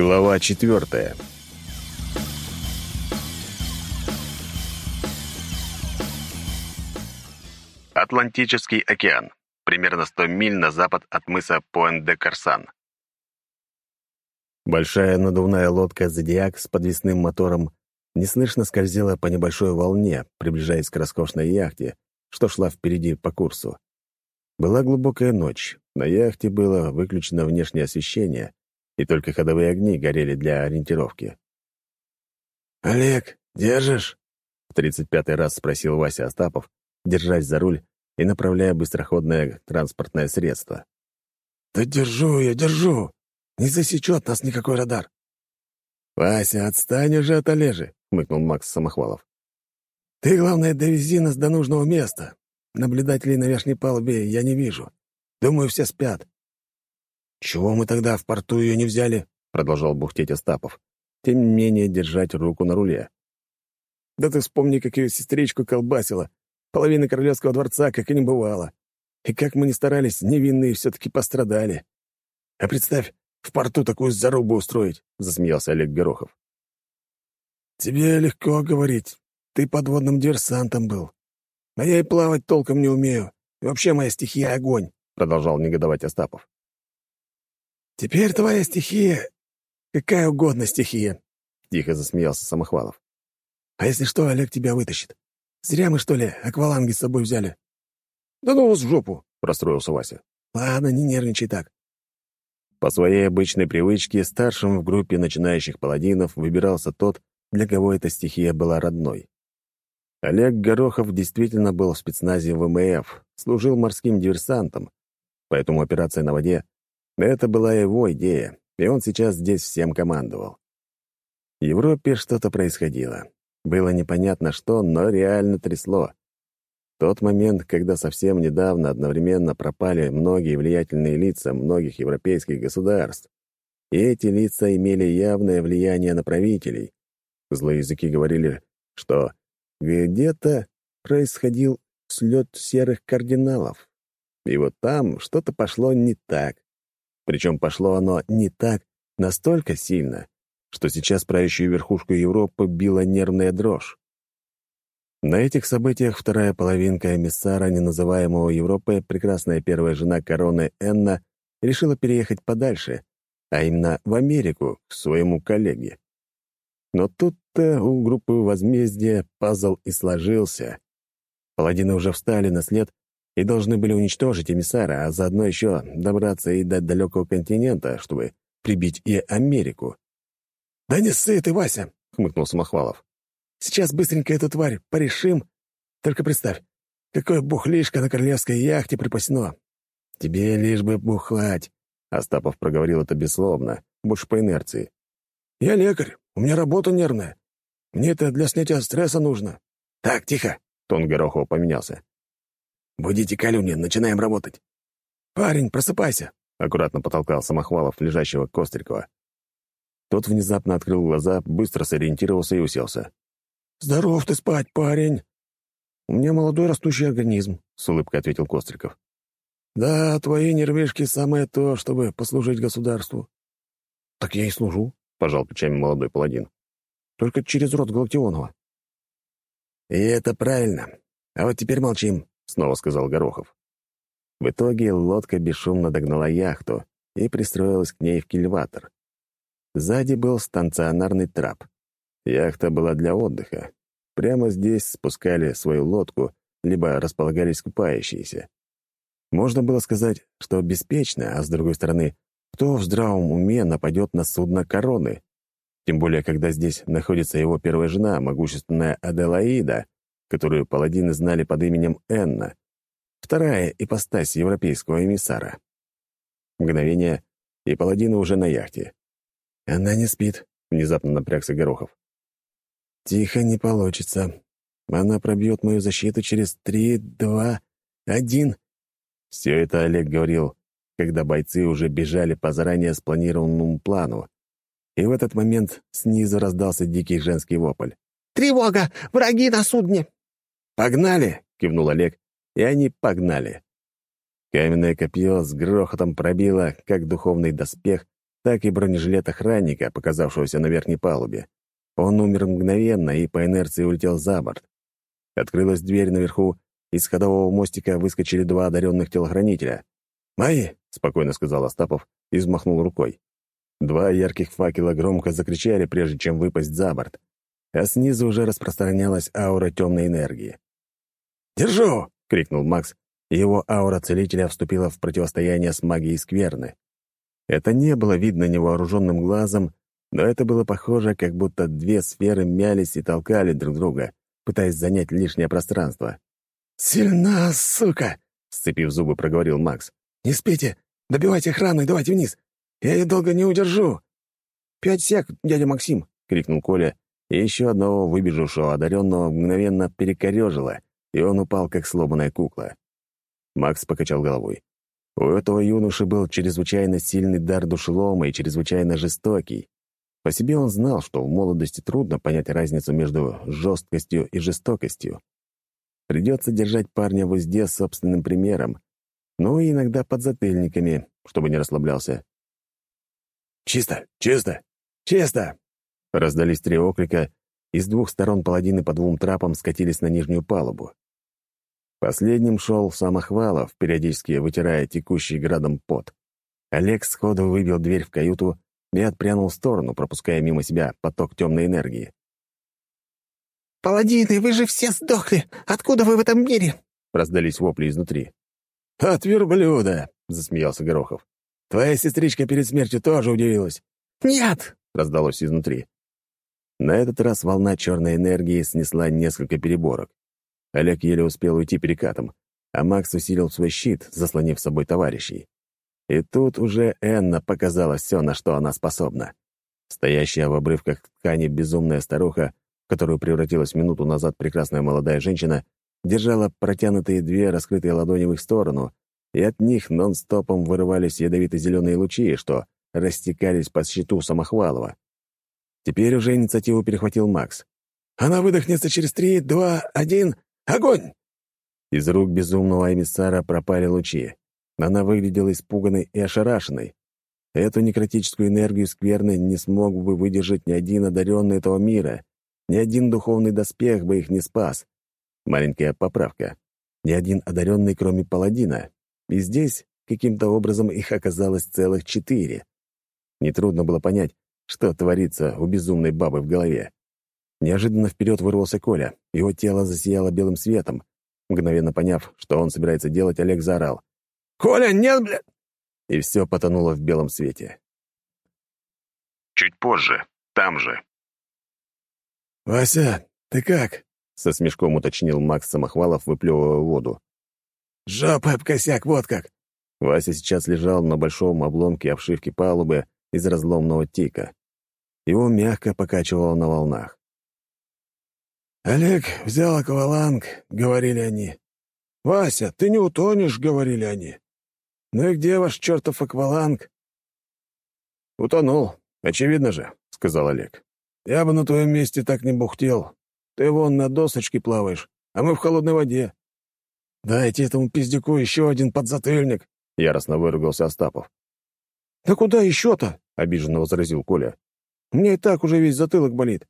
Глава четвертая. Атлантический океан. Примерно 100 миль на запад от мыса Пуэн-де-Карсан. Большая надувная лодка «Зодиак» с подвесным мотором неслышно скользила по небольшой волне, приближаясь к роскошной яхте, что шла впереди по курсу. Была глубокая ночь. На яхте было выключено внешнее освещение, и только ходовые огни горели для ориентировки. «Олег, держишь?» — в тридцать пятый раз спросил Вася Остапов, держась за руль и направляя быстроходное транспортное средство. «Да держу я, держу! Не засечет нас никакой радар!» «Вася, отстань уже от Олежи!» — хмыкнул Макс Самохвалов. «Ты, главное, довези нас до нужного места. Наблюдателей на верхней палубе я не вижу. Думаю, все спят. «Чего мы тогда в порту ее не взяли?» — продолжал бухтеть Остапов. Тем не менее, держать руку на руле. «Да ты вспомни, как ее сестричку колбасила. Половина королевского дворца, как и не бывало. И как мы ни старались, невинные все-таки пострадали. А представь, в порту такую зарубу устроить!» — засмеялся Олег Горохов. «Тебе легко говорить. Ты подводным диверсантом был. А я и плавать толком не умею. И вообще моя стихия — огонь», — продолжал негодовать Остапов. «Теперь твоя стихия — какая угодно стихия», — тихо засмеялся Самохвалов. «А если что, Олег тебя вытащит. Зря мы, что ли, акваланги с собой взяли?» «Да ну вас в жопу!» — расстроился Вася. «Ладно, не нервничай так». По своей обычной привычке старшим в группе начинающих паладинов выбирался тот, для кого эта стихия была родной. Олег Горохов действительно был в спецназе ВМФ, служил морским диверсантом, поэтому операция на воде это была его идея, и он сейчас здесь всем командовал. В Европе что-то происходило. Было непонятно что, но реально трясло. Тот момент, когда совсем недавно одновременно пропали многие влиятельные лица многих европейских государств. И эти лица имели явное влияние на правителей. Злые языки говорили, что где-то происходил слет серых кардиналов. И вот там что-то пошло не так. Причем пошло оно не так, настолько сильно, что сейчас правящую верхушку Европы била нервная дрожь. На этих событиях вторая половинка эмиссара неназываемого Европы, прекрасная первая жена короны Энна, решила переехать подальше, а именно в Америку, к своему коллеге. Но тут-то у группы возмездия пазл и сложился. Паладины уже встали на след и должны были уничтожить эмиссара, а заодно еще добраться и до далекого континента, чтобы прибить и Америку. «Да не ссы ты, Вася!» — хмыкнул Самохвалов. «Сейчас быстренько эту тварь порешим. Только представь, какое бухлишко на королевской яхте припасено. Тебе лишь бы бухать!» — Остапов проговорил это бессловно, больше по инерции. «Я лекарь, у меня работа нервная. Мне это для снятия стресса нужно». «Так, тихо!» — тон Горохова поменялся. «Будите Калюни, начинаем работать». «Парень, просыпайся!» — аккуратно потолкал Самохвалов, лежащего Кострикова. Тот внезапно открыл глаза, быстро сориентировался и уселся. «Здоров ты спать, парень!» «У меня молодой растущий организм», — с улыбкой ответил Костриков. «Да, твои нервишки — самое то, чтобы послужить государству». «Так я и служу», — пожал плечами молодой паладин. «Только через рот Галактионова». «И это правильно. А вот теперь молчим снова сказал Горохов. В итоге лодка бесшумно догнала яхту и пристроилась к ней в кильватор. Сзади был станционарный трап. Яхта была для отдыха. Прямо здесь спускали свою лодку, либо располагались купающиеся. Можно было сказать, что беспечно, а с другой стороны, кто в здравом уме нападет на судно короны? Тем более, когда здесь находится его первая жена, могущественная Аделаида, которую паладины знали под именем Энна, вторая ипостась европейского эмиссара. Мгновение, и паладины уже на яхте. «Она не спит», — внезапно напрягся Горохов. «Тихо не получится. Она пробьет мою защиту через три, два, один». Все это Олег говорил, когда бойцы уже бежали по заранее спланированному плану. И в этот момент снизу раздался дикий женский вопль. «Тревога! Враги на судне!» «Погнали!» — кивнул Олег, и они погнали. Каменное копье с грохотом пробило, как духовный доспех, так и бронежилет охранника, показавшегося на верхней палубе. Он умер мгновенно и по инерции улетел за борт. Открылась дверь наверху, из ходового мостика выскочили два одаренных телохранителя. «Мои!» — спокойно сказал Остапов и взмахнул рукой. Два ярких факела громко закричали, прежде чем выпасть за борт, а снизу уже распространялась аура темной энергии. «Держу!» — крикнул Макс, его аура целителя вступила в противостояние с магией скверны. Это не было видно невооруженным глазом, но это было похоже, как будто две сферы мялись и толкали друг друга, пытаясь занять лишнее пространство. «Сильна, сука!» — сцепив зубы, проговорил Макс. «Не спите! Добивайте охрану и давайте вниз! Я ее долго не удержу!» «Пять сек, дядя Максим!» — крикнул Коля, и еще одного выбежавшего одаренного мгновенно перекорежило, и он упал, как сломанная кукла. Макс покачал головой. У этого юноши был чрезвычайно сильный дар душелома и чрезвычайно жестокий. По себе он знал, что в молодости трудно понять разницу между жесткостью и жестокостью. Придется держать парня в узде собственным примером, ну и иногда под затыльниками, чтобы не расслаблялся. «Чисто! Чисто! Чисто!» Раздались три оклика, и с двух сторон паладины по двум трапам скатились на нижнюю палубу. Последним шел Самохвалов, периодически вытирая текущий градом пот. Олег сходу выбил дверь в каюту и отпрянул в сторону, пропуская мимо себя поток темной энергии. «Паладины, вы же все сдохли! Откуда вы в этом мире?» — раздались вопли изнутри. «От верблюда!» — засмеялся Горохов. «Твоя сестричка перед смертью тоже удивилась». «Нет!» — раздалось изнутри. На этот раз волна черной энергии снесла несколько переборок. Олег еле успел уйти перекатом, а Макс усилил свой щит, заслонив собой товарищей. И тут уже Энна показала все, на что она способна. Стоящая в обрывках ткани безумная старуха которую превратилась минуту назад прекрасная молодая женщина, держала протянутые две раскрытые ладони в их сторону, и от них нон-стопом вырывались ядовито-зеленые лучи, что растекались по щиту Самохвалова. Теперь уже инициативу перехватил Макс. «Она выдохнется через три, два, один, огонь!» Из рук безумного эмиссара пропали лучи. Она выглядела испуганной и ошарашенной. Эту некротическую энергию скверны не смог бы выдержать ни один одаренный этого мира, ни один духовный доспех бы их не спас. Маленькая поправка. Ни один одаренный, кроме паладина. И здесь каким-то образом их оказалось целых четыре. Нетрудно было понять, что творится у безумной бабы в голове. Неожиданно вперед вырвался Коля. Его тело засияло белым светом. Мгновенно поняв, что он собирается делать, Олег заорал. «Коля, нет, бля...» И все потонуло в белом свете. Чуть позже, там же. «Вася, ты как?» — со смешком уточнил Макс Самохвалов, выплевывая воду. «Жопа об косяк, вот как!» Вася сейчас лежал на большом обломке обшивки палубы из разломного тика. Его мягко покачивало на волнах. «Олег взял акваланг», — говорили они. «Вася, ты не утонешь», — говорили они. «Ну и где ваш чертов акваланг?» «Утонул, очевидно же», — сказал Олег. Я бы на твоем месте так не бухтел. Ты вон на досочке плаваешь, а мы в холодной воде. Дайте этому пиздюку еще один подзатыльник, — яростно выругался Остапов. «Да куда еще-то?» — обиженно возразил Коля. «Мне и так уже весь затылок болит».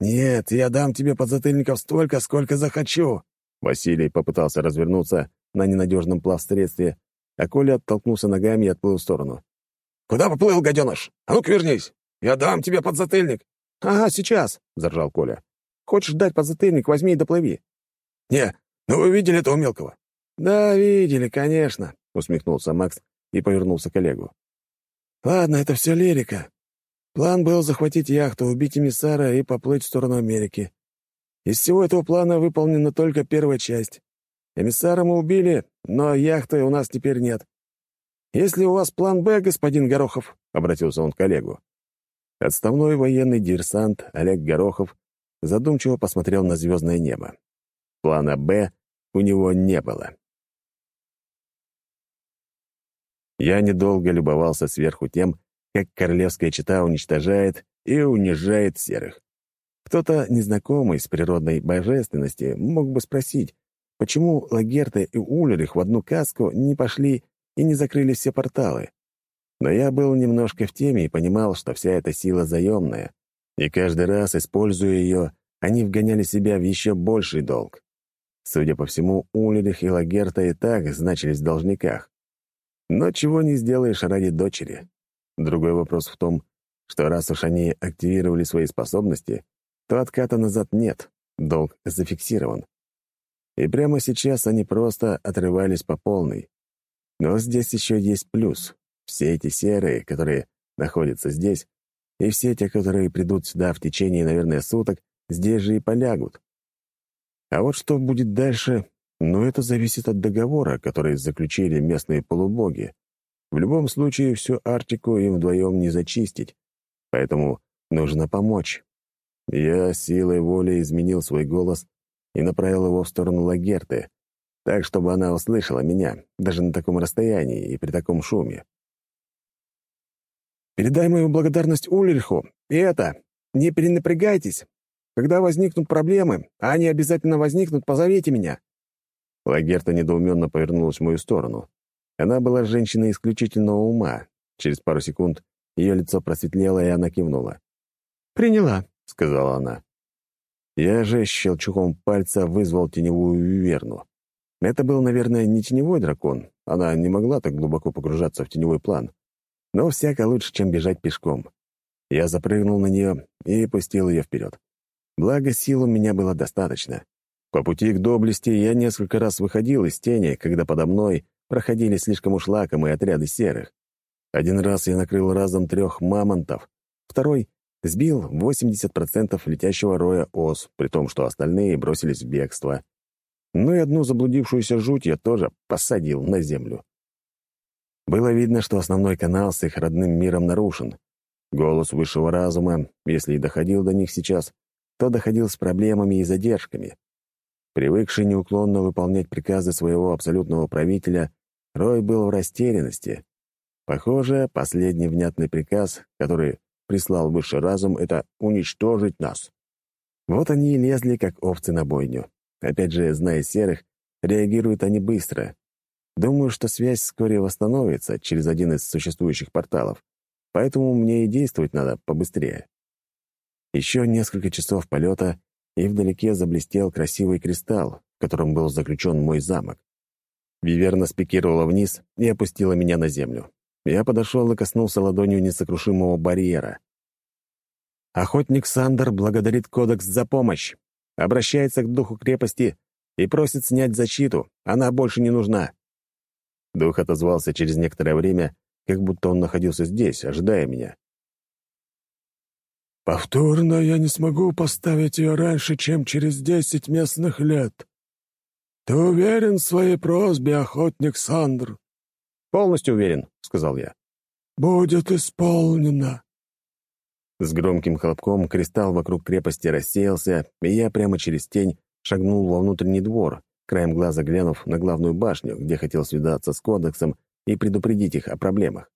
«Нет, я дам тебе подзатыльников столько, сколько захочу». Василий попытался развернуться на ненадежном плавсредстве, а Коля оттолкнулся ногами и отплыл в сторону. «Куда поплыл, гаденыш? А ну-ка вернись! Я дам тебе подзатыльник!» «Ага, сейчас», — заржал Коля. «Хочешь дать подзатыльник, возьми и доплыви». «Не, ну вы видели этого мелкого?» «Да, видели, конечно», — усмехнулся Макс и повернулся к Олегу. «Ладно, это все лирика. План был захватить яхту, убить эмиссара и поплыть в сторону Америки. Из всего этого плана выполнена только первая часть. Эмиссара мы убили, но яхты у нас теперь нет. Если у вас план «Б», господин Горохов?» — обратился он к коллегу. Отставной военный диверсант Олег Горохов задумчиво посмотрел на звездное небо. Плана «Б» у него не было. Я недолго любовался сверху тем, как королевская чита уничтожает и унижает серых. Кто-то, незнакомый с природной божественности, мог бы спросить, почему Лагерта и Улерих в одну каску не пошли и не закрыли все порталы. Но я был немножко в теме и понимал, что вся эта сила заемная, и каждый раз, используя ее, они вгоняли себя в еще больший долг. Судя по всему, Ульрих и Лагерта и так значились в должниках. Но чего не сделаешь ради дочери. Другой вопрос в том, что раз уж они активировали свои способности, то отката назад нет, долг зафиксирован. И прямо сейчас они просто отрывались по полной. Но здесь еще есть плюс. Все эти серые, которые находятся здесь, и все те, которые придут сюда в течение, наверное, суток, здесь же и полягут. А вот что будет дальше, ну, это зависит от договора, который заключили местные полубоги. В любом случае, всю Арктику им вдвоем не зачистить, поэтому нужно помочь. Я силой воли изменил свой голос и направил его в сторону Лагерты, так, чтобы она услышала меня, даже на таком расстоянии и при таком шуме. «Передай мою благодарность Ульриху, и это, не перенапрягайтесь. Когда возникнут проблемы, а они обязательно возникнут, позовите меня». Лагерта недоуменно повернулась в мою сторону. Она была женщиной исключительного ума. Через пару секунд ее лицо просветлело, и она кивнула. «Приняла», — сказала она. Я же щелчком пальца вызвал теневую виверну. Это был, наверное, не теневой дракон. Она не могла так глубоко погружаться в теневой план. Но всяко лучше, чем бежать пешком. Я запрыгнул на нее и пустил ее вперед. Благо, сил у меня было достаточно. По пути к доблести я несколько раз выходил из тени, когда подо мной проходили слишком уж лакомые отряды серых. Один раз я накрыл разом трех мамонтов, второй Сбил 80% летящего роя ос, при том, что остальные бросились в бегство. Ну и одну заблудившуюся жуть я тоже посадил на землю. Было видно, что основной канал с их родным миром нарушен. Голос высшего разума, если и доходил до них сейчас, то доходил с проблемами и задержками. Привыкший неуклонно выполнять приказы своего абсолютного правителя, Рой был в растерянности. Похоже, последний внятный приказ, который прислал высший разум, это уничтожить нас. Вот они и лезли, как овцы на бойню. Опять же, зная серых, реагируют они быстро. Думаю, что связь вскоре восстановится через один из существующих порталов, поэтому мне и действовать надо побыстрее. Еще несколько часов полета, и вдалеке заблестел красивый кристалл, в котором был заключен мой замок. Виверна спикировала вниз и опустила меня на землю. Я подошел и коснулся ладонью несокрушимого барьера. Охотник Сандер благодарит Кодекс за помощь, обращается к духу крепости и просит снять защиту, она больше не нужна. Дух отозвался через некоторое время, как будто он находился здесь, ожидая меня. «Повторно я не смогу поставить ее раньше, чем через десять местных лет. Ты уверен в своей просьбе, охотник Сандр?» «Полностью уверен», — сказал я. «Будет исполнено». С громким хлопком кристалл вокруг крепости рассеялся, и я прямо через тень шагнул во внутренний двор, краем глаза глянув на главную башню, где хотел свидаться с кодексом и предупредить их о проблемах.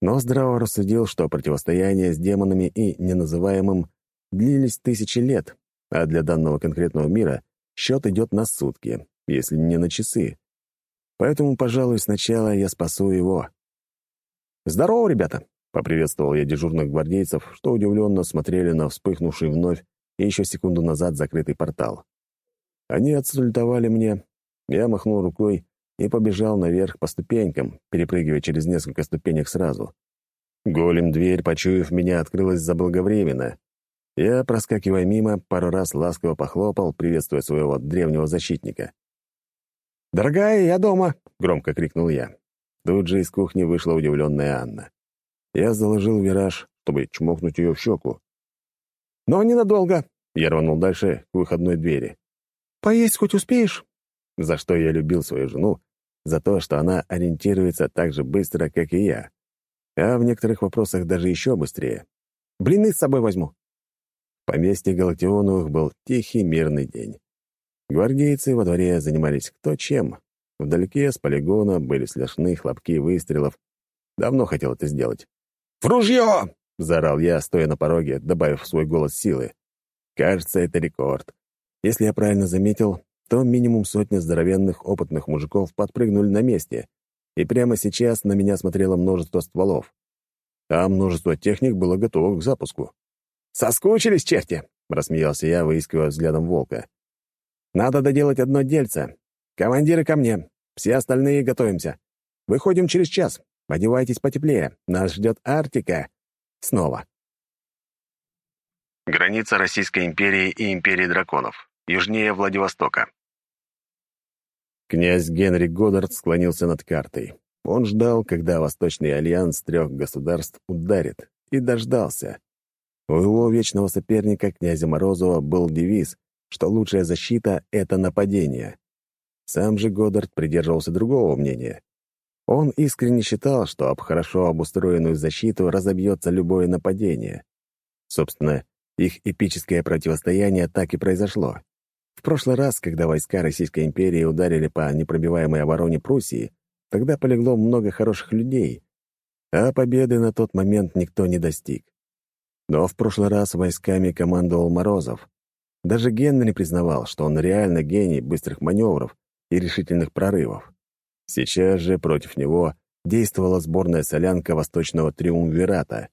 Но здраво рассудил, что противостояние с демонами и неназываемым длились тысячи лет, а для данного конкретного мира счет идет на сутки, если не на часы. Поэтому, пожалуй, сначала я спасу его. «Здорово, ребята!» — поприветствовал я дежурных гвардейцев, что удивленно смотрели на вспыхнувший вновь и еще секунду назад закрытый портал. Они отсультовали мне, я махнул рукой и побежал наверх по ступенькам, перепрыгивая через несколько ступенек сразу. Голем-дверь, почуяв меня, открылась заблаговременно. Я, проскакивая мимо, пару раз ласково похлопал, приветствуя своего древнего защитника. «Дорогая, я дома!» — громко крикнул я. Тут же из кухни вышла удивленная Анна. Я заложил вираж, чтобы чмокнуть ее в щеку. «Но ненадолго!» — я рванул дальше к выходной двери. «Поесть хоть успеешь?» За что я любил свою жену, за то, что она ориентируется так же быстро, как и я. А в некоторых вопросах даже еще быстрее. «Блины с собой возьму!» Поместье Галактионовых был тихий мирный день. Гвардейцы во дворе занимались кто чем. Вдалеке с полигона были слышны хлопки выстрелов. Давно хотел это сделать. «В ружье!» — заорал я, стоя на пороге, добавив в свой голос силы. Кажется, это рекорд. Если я правильно заметил, то минимум сотня здоровенных опытных мужиков подпрыгнули на месте. и прямо сейчас на меня смотрело множество стволов. А множество техник было готово к запуску. «Соскучились, черти!» — рассмеялся я, выискивая взглядом волка. «Надо доделать одно дельце. Командиры ко мне. Все остальные готовимся. Выходим через час. Одевайтесь потеплее. Нас ждет Арктика. Снова». Граница Российской империи и империи драконов. Южнее Владивостока. Князь Генри Годдард склонился над картой. Он ждал, когда Восточный альянс трех государств ударит, и дождался. У его вечного соперника, князя Морозова, был девиз, что лучшая защита — это нападение. Сам же Годдард придерживался другого мнения. Он искренне считал, что об хорошо обустроенную защиту разобьется любое нападение. Собственно, их эпическое противостояние так и произошло. В прошлый раз, когда войска Российской империи ударили по непробиваемой обороне Пруссии, тогда полегло много хороших людей, а победы на тот момент никто не достиг. Но в прошлый раз войсками командовал Морозов. Даже Генри признавал, что он реально гений быстрых маневров и решительных прорывов. Сейчас же против него действовала сборная солянка Восточного Триумвирата.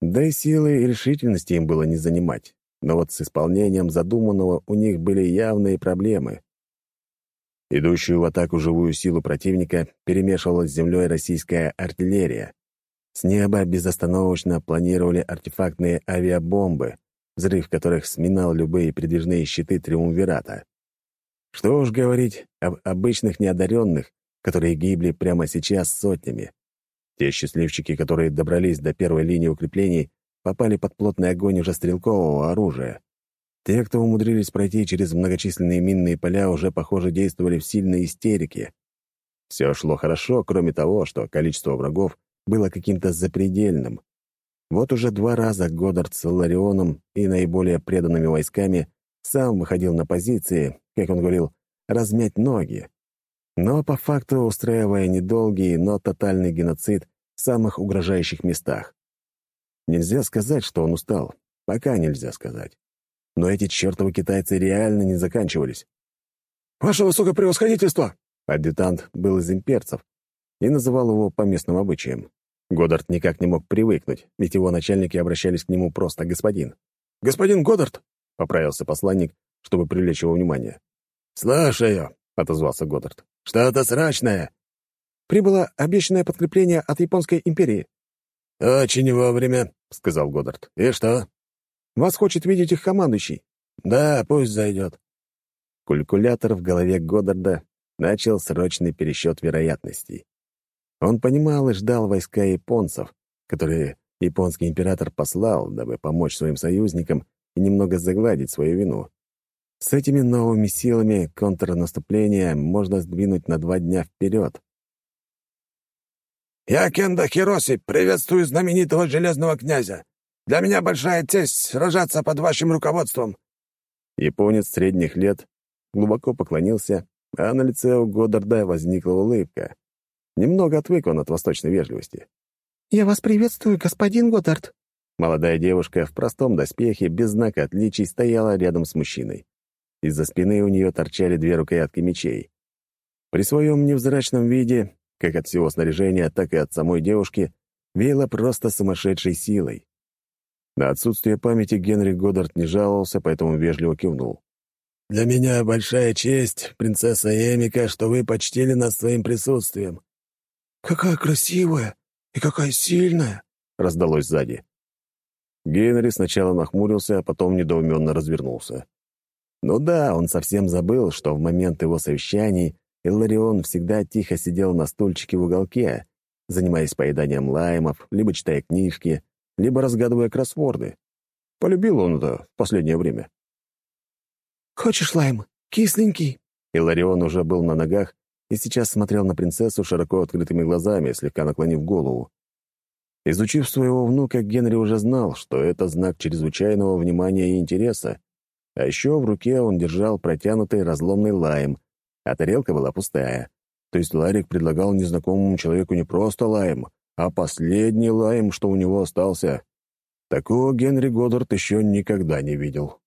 Да и силы и решительности им было не занимать. Но вот с исполнением задуманного у них были явные проблемы. Идущую в атаку живую силу противника перемешивалась с землей российская артиллерия. С неба безостановочно планировали артефактные авиабомбы, взрыв которых сминал любые передвижные щиты Триумвирата. Что уж говорить об обычных неодаренных, которые гибли прямо сейчас сотнями. Те счастливчики, которые добрались до первой линии укреплений, попали под плотный огонь уже стрелкового оружия. Те, кто умудрились пройти через многочисленные минные поля, уже, похоже, действовали в сильной истерике. Все шло хорошо, кроме того, что количество врагов было каким-то запредельным. Вот уже два раза Годдард с Ларионом и наиболее преданными войсками сам выходил на позиции, как он говорил, размять ноги. Но по факту устраивая недолгий, но тотальный геноцид в самых угрожающих местах. Нельзя сказать, что он устал. Пока нельзя сказать. Но эти чертовы китайцы реально не заканчивались. «Ваше высокопревосходительство!» Адъютант был из имперцев и называл его по местным обычаям. Годдард никак не мог привыкнуть, ведь его начальники обращались к нему просто «господин». «Господин Годдард!» — поправился посланник, чтобы привлечь его внимание. «Слушаю», — отозвался Годдард. «Что-то срочное». «Прибыло обещанное подкрепление от Японской империи». «Очень вовремя», — сказал Годдард. «И что?» «Вас хочет видеть их командующий». «Да, пусть зайдет». Калькулятор в голове Годдарда начал срочный пересчет вероятностей. Он понимал и ждал войска японцев, которые японский император послал, дабы помочь своим союзникам и немного загладить свою вину. С этими новыми силами контрнаступления можно сдвинуть на два дня вперед. «Я Кенда Хироси, приветствую знаменитого железного князя. Для меня большая честь сражаться под вашим руководством». Японец средних лет глубоко поклонился, а на лице у Годдарда возникла улыбка. Немного отвык он от восточной вежливости. «Я вас приветствую, господин Годдард». Молодая девушка в простом доспехе, без знака отличий, стояла рядом с мужчиной. Из-за спины у нее торчали две рукоятки мечей. При своем невзрачном виде, как от всего снаряжения, так и от самой девушки, веяло просто сумасшедшей силой. На отсутствие памяти Генри Годдард не жаловался, поэтому вежливо кивнул. «Для меня большая честь, принцесса Эмика, что вы почтили нас своим присутствием. «Какая красивая и какая сильная!» — раздалось сзади. Генри сначала нахмурился, а потом недоуменно развернулся. Ну да, он совсем забыл, что в момент его совещаний Илларион всегда тихо сидел на стульчике в уголке, занимаясь поеданием лаймов, либо читая книжки, либо разгадывая кроссворды. Полюбил он это в последнее время. «Хочешь лайм? Кисленький?» Иларион уже был на ногах и сейчас смотрел на принцессу широко открытыми глазами, слегка наклонив голову. Изучив своего внука, Генри уже знал, что это знак чрезвычайного внимания и интереса. А еще в руке он держал протянутый разломный лайм, а тарелка была пустая. То есть Ларик предлагал незнакомому человеку не просто лайм, а последний лайм, что у него остался. Такого Генри Годдард еще никогда не видел.